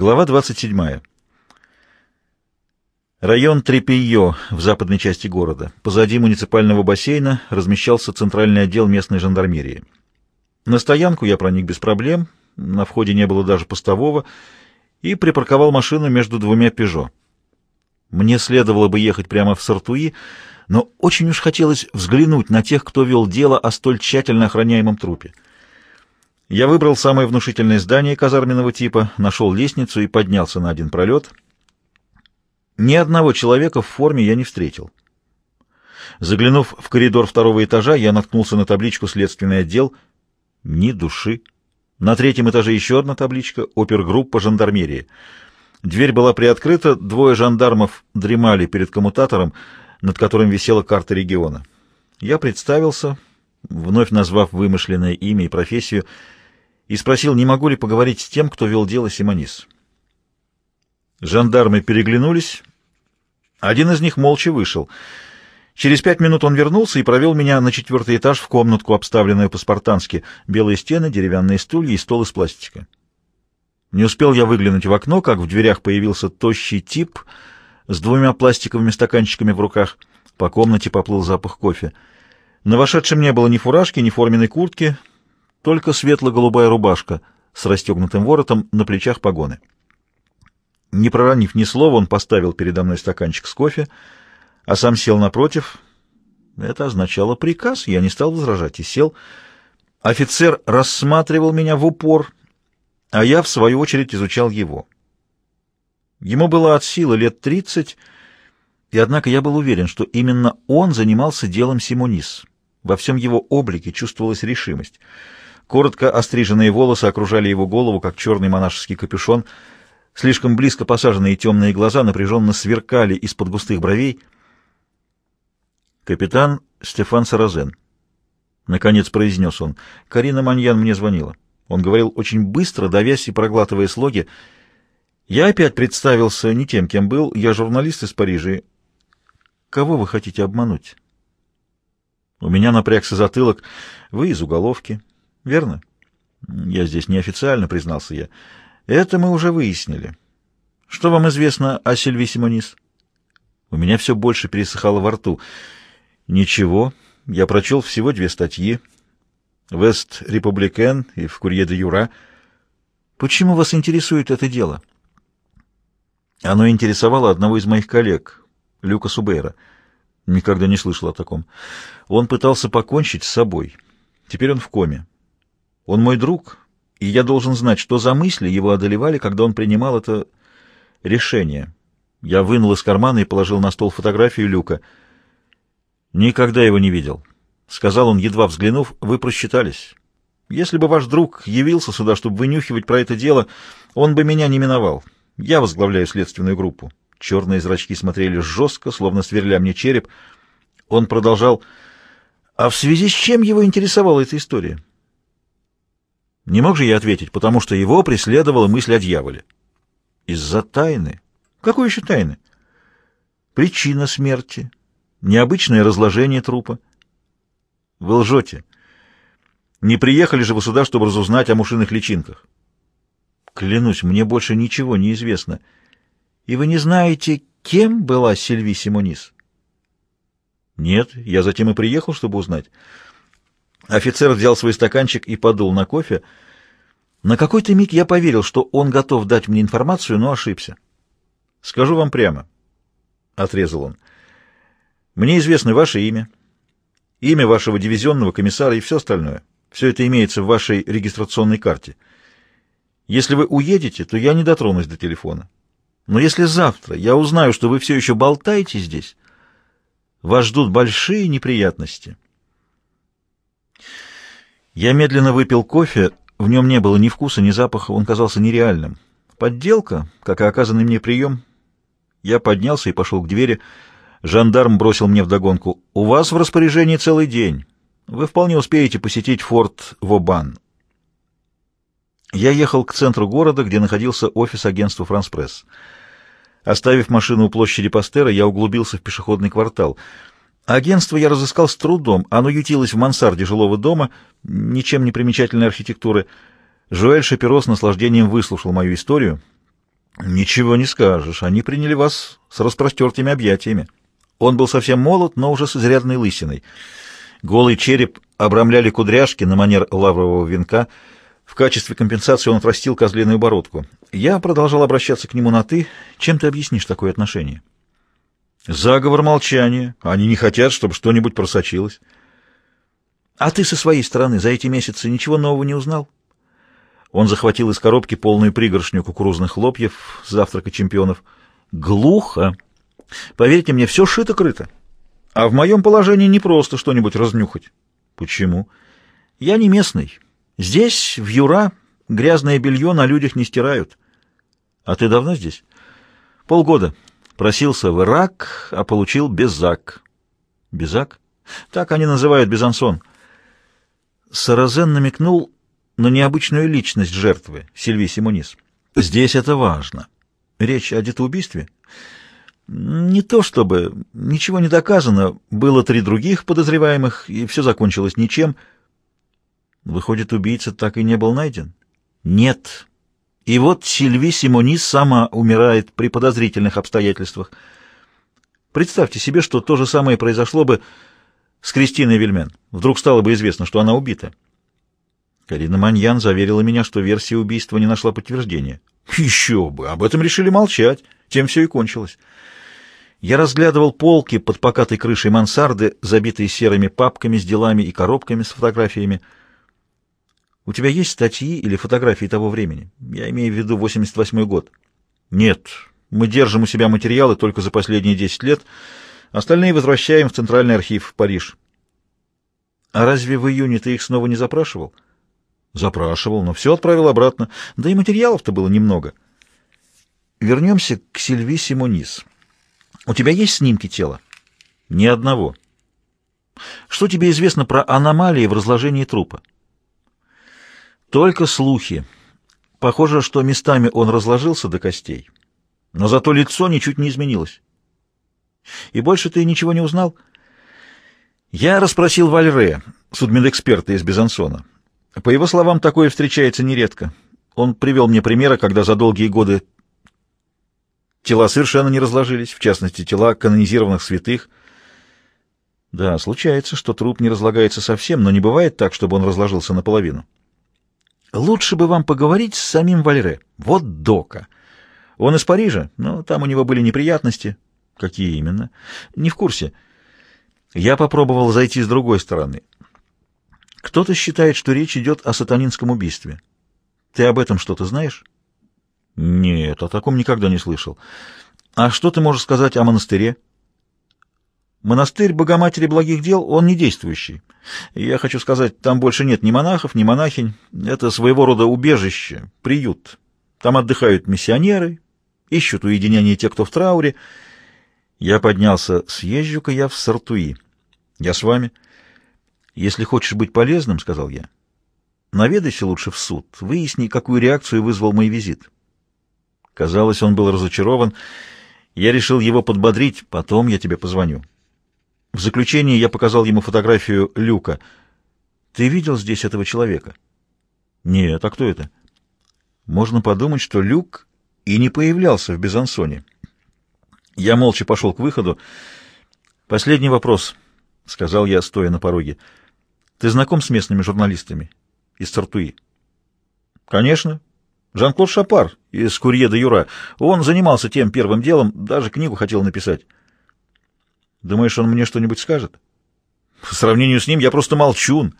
Глава 27. Район Трепейо в западной части города. Позади муниципального бассейна размещался центральный отдел местной жандармерии. На стоянку я проник без проблем, на входе не было даже постового, и припарковал машину между двумя «Пежо». Мне следовало бы ехать прямо в Сартуи, но очень уж хотелось взглянуть на тех, кто вел дело о столь тщательно охраняемом трупе. Я выбрал самое внушительное здание казарменного типа, нашел лестницу и поднялся на один пролет. Ни одного человека в форме я не встретил. Заглянув в коридор второго этажа, я наткнулся на табличку «Следственный отдел». Ни души. На третьем этаже еще одна табличка «Опергруппа жандармерии». Дверь была приоткрыта, двое жандармов дремали перед коммутатором, над которым висела карта региона. Я представился, вновь назвав вымышленное имя и профессию, и спросил, не могу ли поговорить с тем, кто вел дело Симонис. Жандармы переглянулись. Один из них молча вышел. Через пять минут он вернулся и провел меня на четвертый этаж в комнатку, обставленную по-спартански. Белые стены, деревянные стулья и стол из пластика. Не успел я выглянуть в окно, как в дверях появился тощий тип с двумя пластиковыми стаканчиками в руках. По комнате поплыл запах кофе. На вошедшем не было ни фуражки, ни форменной куртки, только светло-голубая рубашка с расстегнутым воротом, на плечах погоны. Не проронив ни слова, он поставил передо мной стаканчик с кофе, а сам сел напротив. Это означало приказ, я не стал возражать и сел. Офицер рассматривал меня в упор, а я, в свою очередь, изучал его. Ему было от силы лет тридцать, и однако я был уверен, что именно он занимался делом Симонис. Во всем его облике чувствовалась решимость — Коротко остриженные волосы окружали его голову, как черный монашеский капюшон. Слишком близко посаженные темные глаза напряженно сверкали из-под густых бровей. «Капитан Стефан Саразен», — наконец произнес он. «Карина Маньян мне звонила». Он говорил очень быстро, давясь и проглатывая слоги. «Я опять представился не тем, кем был. Я журналист из Парижа. Кого вы хотите обмануть?» У меня напрягся затылок. «Вы из уголовки». Верно? Я здесь неофициально, признался я. Это мы уже выяснили. Что вам известно о Сильви Симонис? У меня все больше пересыхало во рту. Ничего. Я прочел всего две статьи. «Вест Републикен» и в «Курье де Юра». Почему вас интересует это дело? Оно интересовало одного из моих коллег, Люка Субейра. Никогда не слышал о таком. Он пытался покончить с собой. Теперь он в коме. Он мой друг, и я должен знать, что за мысли его одолевали, когда он принимал это решение. Я вынул из кармана и положил на стол фотографию Люка. «Никогда его не видел», — сказал он, едва взглянув, — «вы просчитались. Если бы ваш друг явился сюда, чтобы вынюхивать про это дело, он бы меня не миновал. Я возглавляю следственную группу». Черные зрачки смотрели жестко, словно сверля мне череп. Он продолжал, «А в связи с чем его интересовала эта история?» Не мог же я ответить, потому что его преследовала мысль о дьяволе. Из-за тайны? Какой еще тайны? Причина смерти, необычное разложение трупа. Вы лжете. Не приехали же вы сюда, чтобы разузнать о мушиных личинках. Клянусь, мне больше ничего не известно. И вы не знаете, кем была Сильви Симонис? Нет, я затем и приехал, чтобы узнать. Офицер взял свой стаканчик и подул на кофе. На какой-то миг я поверил, что он готов дать мне информацию, но ошибся. «Скажу вам прямо», — отрезал он. «Мне известно ваше имя, имя вашего дивизионного комиссара и все остальное. Все это имеется в вашей регистрационной карте. Если вы уедете, то я не дотронусь до телефона. Но если завтра я узнаю, что вы все еще болтаете здесь, вас ждут большие неприятности». Я медленно выпил кофе, в нем не было ни вкуса, ни запаха, он казался нереальным. Подделка, как и оказанный мне прием. Я поднялся и пошел к двери. Жандарм бросил мне вдогонку. «У вас в распоряжении целый день. Вы вполне успеете посетить форт Вобан». Я ехал к центру города, где находился офис агентства «Франспресс». Оставив машину у площади Пастера, я углубился в пешеходный квартал — Агентство я разыскал с трудом. Оно ютилось в мансарде жилого дома, ничем не примечательной архитектуры. Жуэль Шаперо с наслаждением выслушал мою историю. Ничего не скажешь. Они приняли вас с распростертыми объятиями. Он был совсем молод, но уже с изрядной лысиной. Голый череп обрамляли кудряшки на манер лаврового венка. В качестве компенсации он отрастил козлиную бородку. Я продолжал обращаться к нему на «ты». Чем ты объяснишь такое отношение? Заговор молчания. Они не хотят, чтобы что-нибудь просочилось. А ты со своей стороны за эти месяцы ничего нового не узнал? Он захватил из коробки полную пригоршню кукурузных хлопьев завтрака чемпионов. Глухо. Поверьте мне, все шито-крыто. А в моем положении не просто что-нибудь разнюхать. Почему? Я не местный. Здесь, в Юра, грязное белье на людях не стирают. А ты давно здесь? Полгода. Просился в Ирак, а получил безак. Безак? Так они называют Безансон. Саразен намекнул на необычную личность жертвы, Сильви Симонис. Здесь это важно. Речь о детоубийстве? Не то чтобы. Ничего не доказано. Было три других подозреваемых, и все закончилось ничем. Выходит, убийца так и не был найден? Нет. И вот Сильви Симонис сама умирает при подозрительных обстоятельствах. Представьте себе, что то же самое произошло бы с Кристиной Вельмен. Вдруг стало бы известно, что она убита. Карина Маньян заверила меня, что версия убийства не нашла подтверждения. Еще бы! Об этом решили молчать. Тем все и кончилось. Я разглядывал полки под покатой крышей мансарды, забитые серыми папками с делами и коробками с фотографиями. У тебя есть статьи или фотографии того времени? Я имею в виду 88 год. Нет, мы держим у себя материалы только за последние 10 лет, остальные возвращаем в Центральный архив в Париж. А разве в июне ты их снова не запрашивал? Запрашивал, но все отправил обратно. Да и материалов-то было немного. Вернемся к Сильви Симонис. У тебя есть снимки тела? Ни одного. Что тебе известно про аномалии в разложении трупа? Только слухи. Похоже, что местами он разложился до костей, но зато лицо ничуть не изменилось. И больше ты ничего не узнал? Я расспросил Вальре, судмедэксперта из Безансона. По его словам, такое встречается нередко. Он привел мне примеры, когда за долгие годы Тела совершенно не разложились, в частности, тела канонизированных святых. Да, случается, что труп не разлагается совсем, но не бывает так, чтобы он разложился наполовину. Лучше бы вам поговорить с самим Вальре. Вот Дока. Он из Парижа, но там у него были неприятности. Какие именно? Не в курсе. Я попробовал зайти с другой стороны. Кто-то считает, что речь идет о сатанинском убийстве. Ты об этом что-то знаешь? Нет, о таком никогда не слышал. А что ты можешь сказать о монастыре? Монастырь Богоматери Благих Дел, он не действующий. Я хочу сказать, там больше нет ни монахов, ни монахинь. Это своего рода убежище, приют. Там отдыхают миссионеры, ищут уединение те, кто в трауре. Я поднялся, съезжу-ка я в Сартуи. Я с вами. Если хочешь быть полезным, — сказал я, — наведайся лучше в суд, выясни, какую реакцию вызвал мой визит. Казалось, он был разочарован. Я решил его подбодрить, потом я тебе позвоню. В заключение я показал ему фотографию Люка. Ты видел здесь этого человека? Нет, а кто это? Можно подумать, что Люк и не появлялся в Безансоне. Я молча пошел к выходу. Последний вопрос, — сказал я, стоя на пороге. Ты знаком с местными журналистами из Цартуи? Конечно, Жан-Клод Шапар из «Курье де Юра». Он занимался тем первым делом, даже книгу хотел написать. Думаешь, он мне что-нибудь скажет? По сравнению с ним я просто молчун.